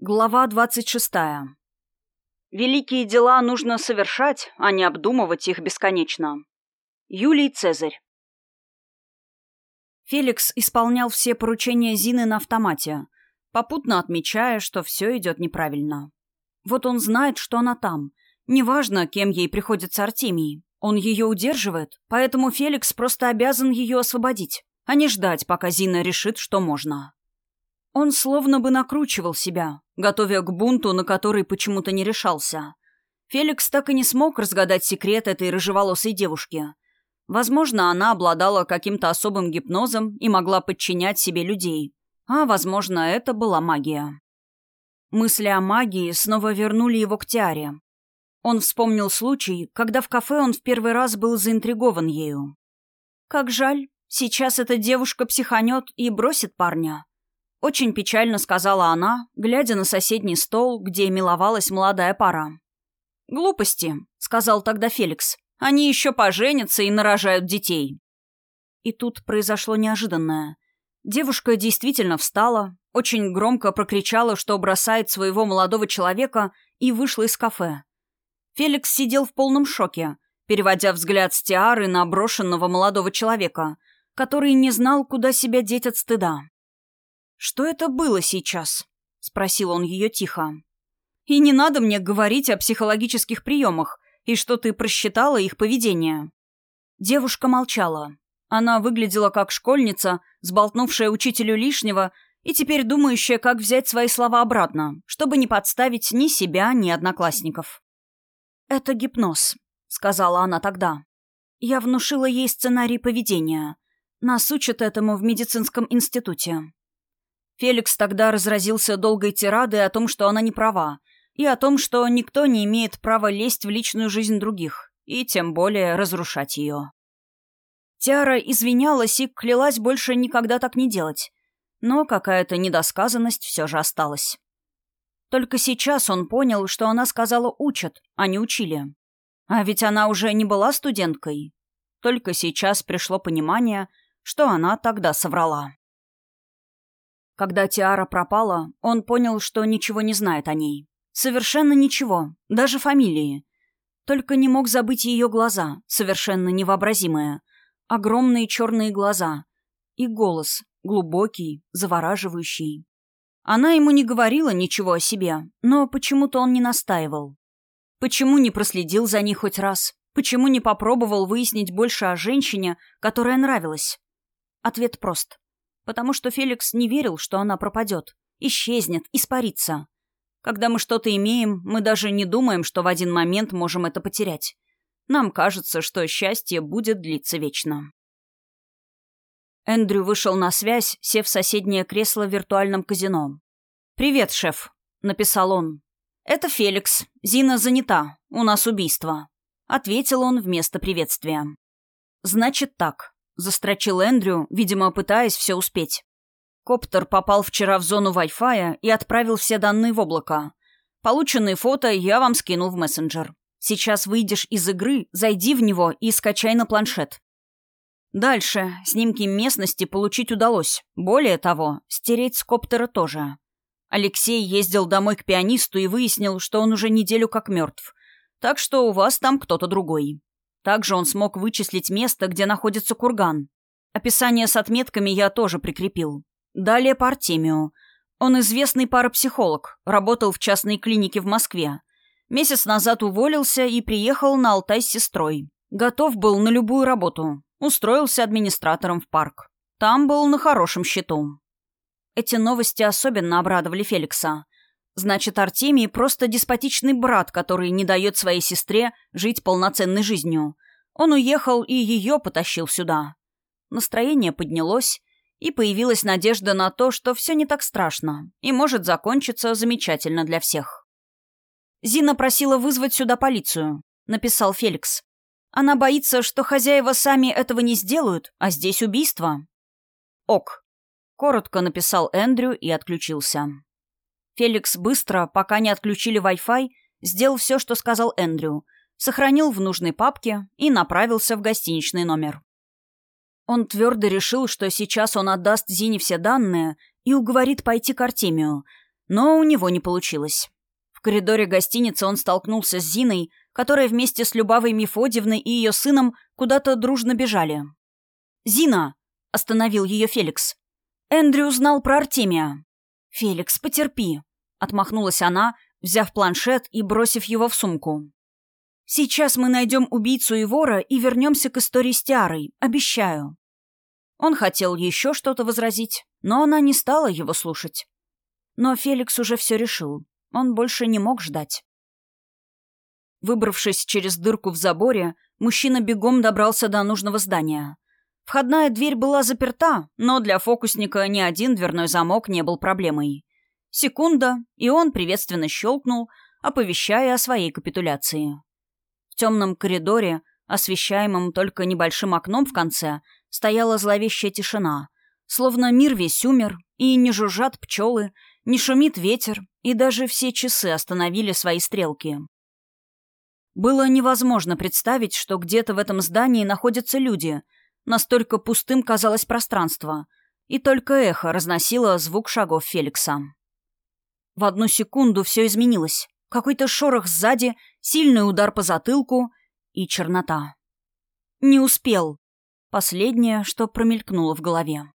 Глава двадцать шестая. Великие дела нужно совершать, а не обдумывать их бесконечно. Юлий Цезарь. Феликс исполнял все поручения Зины на автомате, попутно отмечая, что все идет неправильно. Вот он знает, что она там. Неважно, кем ей приходится Артемий. Он ее удерживает, поэтому Феликс просто обязан ее освободить, а не ждать, пока Зина решит, что можно. Он словно бы накручивал себя, готовя к бунту, на который почему-то не решался. Феликс так и не смог разгадать секрет этой рыжеволосой девушки. Возможно, она обладала каким-то особым гипнозом и могла подчинять себе людей. А, возможно, это была магия. Мысли о магии снова вернули его к Тиаре. Он вспомнил случай, когда в кафе он в первый раз был заинтригован ею. «Как жаль, сейчас эта девушка психанет и бросит парня», очень печально сказала она, глядя на соседний стол, где миловалась молодая пара. «Глупости», — сказал тогда Феликс. «Они еще поженятся и нарожают детей». И тут произошло неожиданное. Девушка действительно встала, очень громко прокричала, что бросает своего молодого человека, и вышла из кафе. Феликс сидел в полном шоке, переводя взгляд с Тиары на брошенного молодого человека, который не знал, куда себя деть от стыда. «Что это было сейчас?» — спросил он ее тихо. «И не надо мне говорить о психологических приемах и что ты просчитала их поведение». Девушка молчала. Она выглядела как школьница, сболтнувшая учителю лишнего и теперь думающая, как взять свои слова обратно, чтобы не подставить ни себя, ни одноклассников. «Это гипноз», — сказала она тогда. «Я внушила ей сценарий поведения. Нас учат этому в медицинском институте. Феликс тогда разразился долгой тирадой о том, что она не права, и о том, что никто не имеет права лезть в личную жизнь других, и тем более разрушать ее. Тиара извинялась и клялась больше никогда так не делать, но какая-то недосказанность все же осталась. Только сейчас он понял, что она сказала «учат», а не «учили». А ведь она уже не была студенткой. Только сейчас пришло понимание, что она тогда соврала. Когда Тиара пропала, он понял, что ничего не знает о ней. Совершенно ничего, даже фамилии. Только не мог забыть ее глаза, совершенно невообразимые. Огромные черные глаза. И голос, глубокий, завораживающий. Она ему не говорила ничего о себе, но почему-то он не настаивал. Почему не проследил за ней хоть раз? Почему не попробовал выяснить больше о женщине, которая нравилась? Ответ прост потому что Феликс не верил, что она пропадет, исчезнет, испарится. Когда мы что-то имеем, мы даже не думаем, что в один момент можем это потерять. Нам кажется, что счастье будет длиться вечно. Эндрю вышел на связь, сев в соседнее кресло в виртуальном казино. «Привет, шеф», — написал он. «Это Феликс. Зина занята. У нас убийство», — ответил он вместо приветствия. «Значит так. Застрочил Эндрю, видимо, пытаясь все успеть. Коптер попал вчера в зону Wi-Fi и отправил все данные в облако. Полученные фото я вам скинул в мессенджер. Сейчас выйдешь из игры, зайди в него и скачай на планшет. Дальше снимки местности получить удалось. Более того, стереть с коптера тоже. Алексей ездил домой к пианисту и выяснил, что он уже неделю как мертв. Так что у вас там кто-то другой. Также он смог вычислить место, где находится курган. Описание с отметками я тоже прикрепил. Далее по Артемию. Он известный парапсихолог, работал в частной клинике в Москве. Месяц назад уволился и приехал на Алтай с сестрой. Готов был на любую работу. Устроился администратором в парк. Там был на хорошем счету. Эти новости особенно обрадовали Феликса. Значит, Артемий просто деспотичный брат, который не дает своей сестре жить полноценной жизнью. Он уехал и ее потащил сюда. Настроение поднялось, и появилась надежда на то, что все не так страшно и может закончиться замечательно для всех. «Зина просила вызвать сюда полицию», — написал Феликс. «Она боится, что хозяева сами этого не сделают, а здесь убийство». «Ок», — коротко написал Эндрю и отключился. Феликс быстро, пока не отключили Wi-Fi, сделал все, что сказал Эндрю, сохранил в нужной папке и направился в гостиничный номер. Он твердо решил, что сейчас он отдаст Зине все данные и уговорит пойти к Артемию. Но у него не получилось. В коридоре гостиницы он столкнулся с Зиной, которая вместе с Любавой Мефодьевной и ее сыном куда-то дружно бежали. «Зина!» — остановил ее Феликс. «Эндрю узнал про Артемия». «Феликс, потерпи», — отмахнулась она, взяв планшет и бросив его в сумку. «Сейчас мы найдем убийцу и вора и вернемся к истории с Тиарой, обещаю». Он хотел еще что-то возразить, но она не стала его слушать. Но Феликс уже все решил. Он больше не мог ждать. Выбравшись через дырку в заборе, мужчина бегом добрался до нужного здания. Входная дверь была заперта, но для фокусника ни один дверной замок не был проблемой. Секунда, и он приветственно щелкнул, оповещая о своей капитуляции. Темном коридоре, освещаемом только небольшим окном в конце, стояла зловещая тишина, словно мир весь умер, и не жужжат пчелы, не шумит ветер, и даже все часы остановили свои стрелки. Было невозможно представить, что где-то в этом здании находятся люди. Настолько пустым казалось пространство. И только эхо разносило звук шагов Феликса. В одну секунду все изменилось. Какой-то шорох сзади, сильный удар по затылку и чернота. «Не успел». Последнее, что промелькнуло в голове.